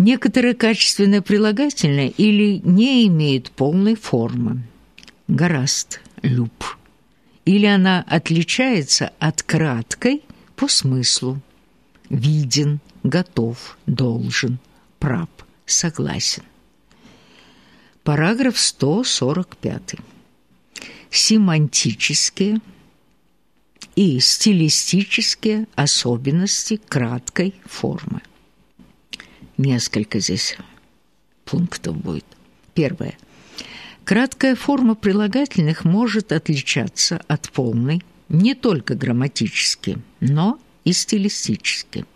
Некоторые качественные прилагательные или не имеют полной формы. Гораст, люб. Или она отличается от краткой по смыслу. Виден, готов, должен, прав, согласен. Параграф 145. Семантические и стилистические особенности краткой формы. Несколько здесь пунктов будет. Первое. Краткая форма прилагательных может отличаться от полной не только грамматически, но и стилистически.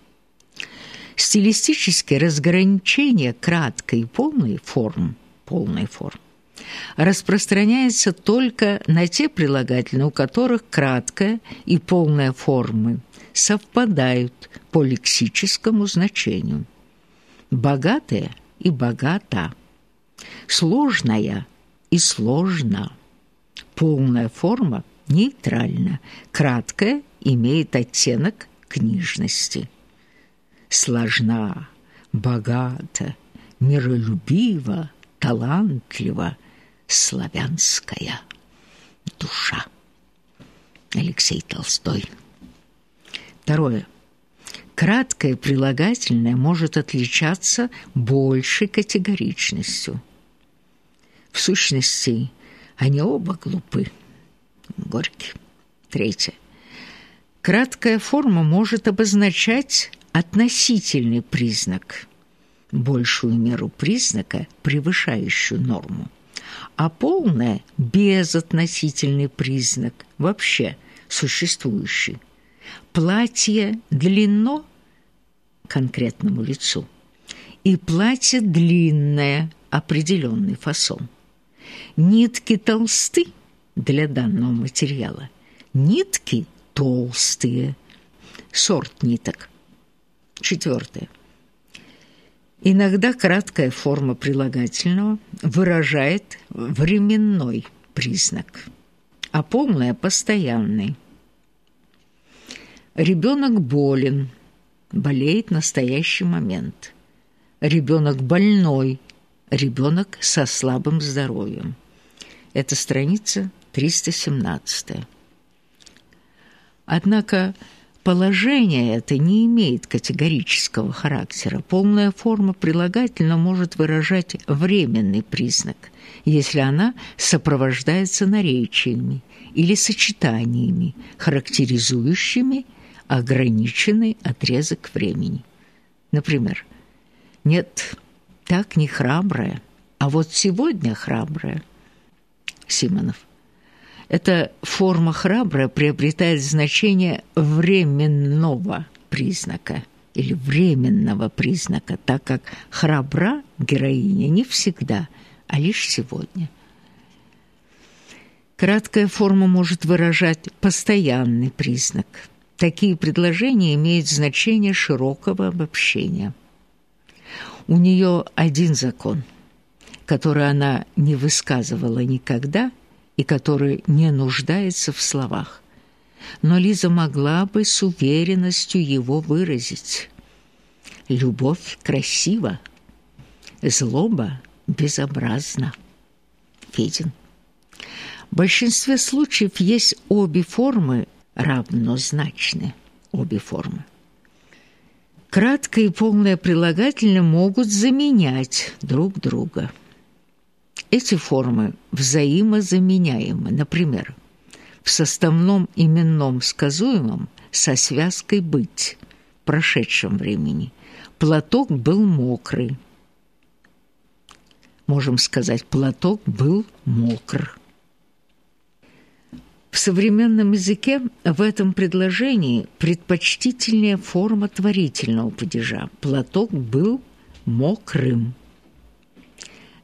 Стилистические разграничения краткой и полной форм, полной форм распространяется только на те прилагательные, у которых краткая и полная формы совпадают по лексическому значению. Богатая и богата, сложная и сложна. Полная форма нейтральна, краткая имеет оттенок книжности. Сложна, богата, миролюбива, талантлива, славянская душа. Алексей Толстой. Второе. Краткое прилагательное может отличаться большей категоричностью. В сущности, они оба глупы. Горький. Третье. Краткая форма может обозначать относительный признак, большую меру признака, превышающую норму а полное – безотносительный признак, вообще существующий. Платье длинно конкретному лицу, и платье длинное – определенный фасон. Нитки толсты для данного материала, нитки толстые, сорт ниток. Четвертое. Иногда краткая форма прилагательного выражает временной признак, а полная – постоянный. Ребенок болен, болеет настоящий момент. Ребенок больной, ребенок со слабым здоровьем. Это страница 317. Однако Положение это не имеет категорического характера. Полная форма прилагательного может выражать временный признак, если она сопровождается наречиями или сочетаниями, характеризующими ограниченный отрезок времени. Например, «Нет, так не храбрая, а вот сегодня храбрая». Симонов. Эта форма храбрая приобретает значение временного признака или временного признака, так как храбра героиня не всегда, а лишь сегодня. Краткая форма может выражать постоянный признак. Такие предложения имеют значение широкого обобщения. У нее один закон, который она не высказывала никогда – и который не нуждается в словах. Но Лиза могла бы с уверенностью его выразить. Любовь красива, злоба безобразна. Федин. В большинстве случаев есть обе формы равнозначны. Обе формы. Краткое и полное прилагательное могут заменять друг друга. Эти формы взаимозаменяемы. Например, в составном именном сказуемом со связкой «быть» в прошедшем времени. Платок был мокрый. Можем сказать, платок был мокр. В современном языке в этом предложении предпочтительнее форма творительного падежа. Платок был мокрым.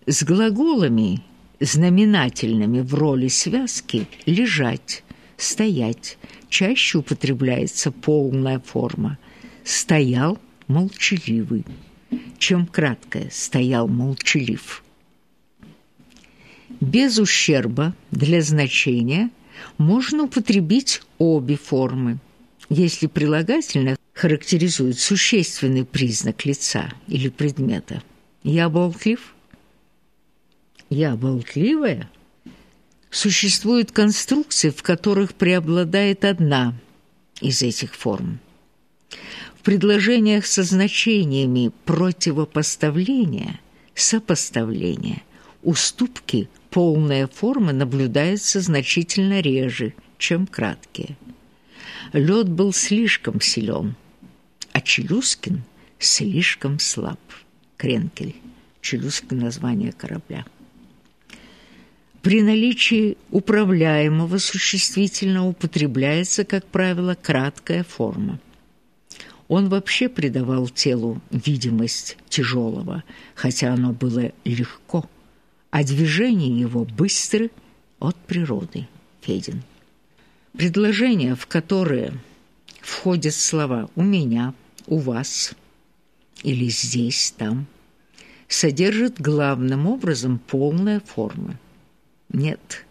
С глаголами, знаменательными в роли связки, лежать, стоять, чаще употребляется полная форма. Стоял молчаливый, чем краткое стоял молчалив. Без ущерба для значения можно употребить обе формы, если прилагательное характеризует существенный признак лица или предмета. Я болтлив? Я болтливая? Существуют конструкции, в которых преобладает одна из этих форм. В предложениях со значениями противопоставления, сопоставления, уступки полная форма наблюдается значительно реже, чем краткие. Лед был слишком силен, а Челюскин слишком слаб. Кренкель. Челюскин – название корабля. При наличии управляемого существительного употребляется, как правило, краткая форма. Он вообще придавал телу видимость тяжелого, хотя оно было легко, а движения его быстры от природы. Федин. Предложения, в которые входят слова «у меня», «у вас» или «здесь», «там», содержат главным образом полная форма. Нет.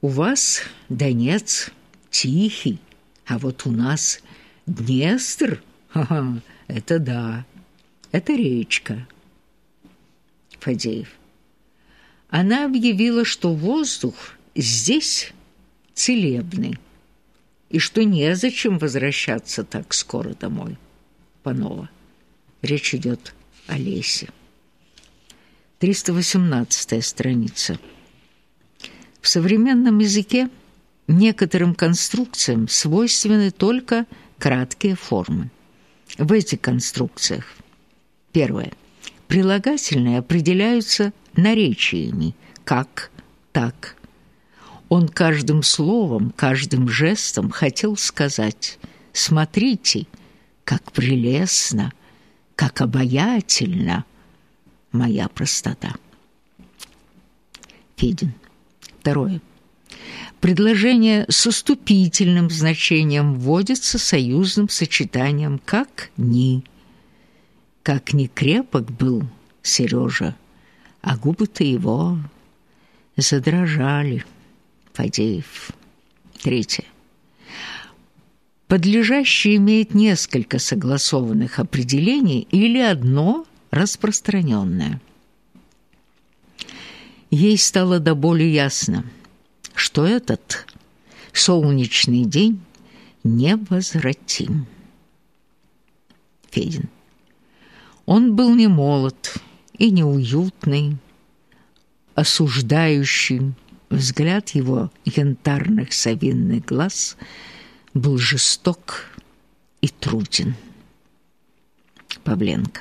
У вас Донец тихий, а вот у нас Днестр. Ха-ха, это да. Это речка. Фадеев. Она объявила, что воздух здесь целебный и что незачем возвращаться так скоро домой. Панова. Речь идет о лесе. 318 страница. В современном языке некоторым конструкциям свойственны только краткие формы. В этих конструкциях первое прилагательные определяются наречиями как, так. Он каждым словом, каждым жестом хотел сказать: "Смотрите, как прелестно, как обаятельно моя простота". Федин Второе. Предложение с уступительным значением вводится союзным сочетанием «как ни». Как ни крепок был Сережа, а губы-то его задрожали. Фадеев. Третье. Подлежащее имеет несколько согласованных определений или одно распространенное – Ей стало до боли ясно, что этот солнечный день невозвратим. Федин. Он был не молод и неуютный, осуждающий. Взгляд его янтарных совинных глаз был жесток и труден. Павленко.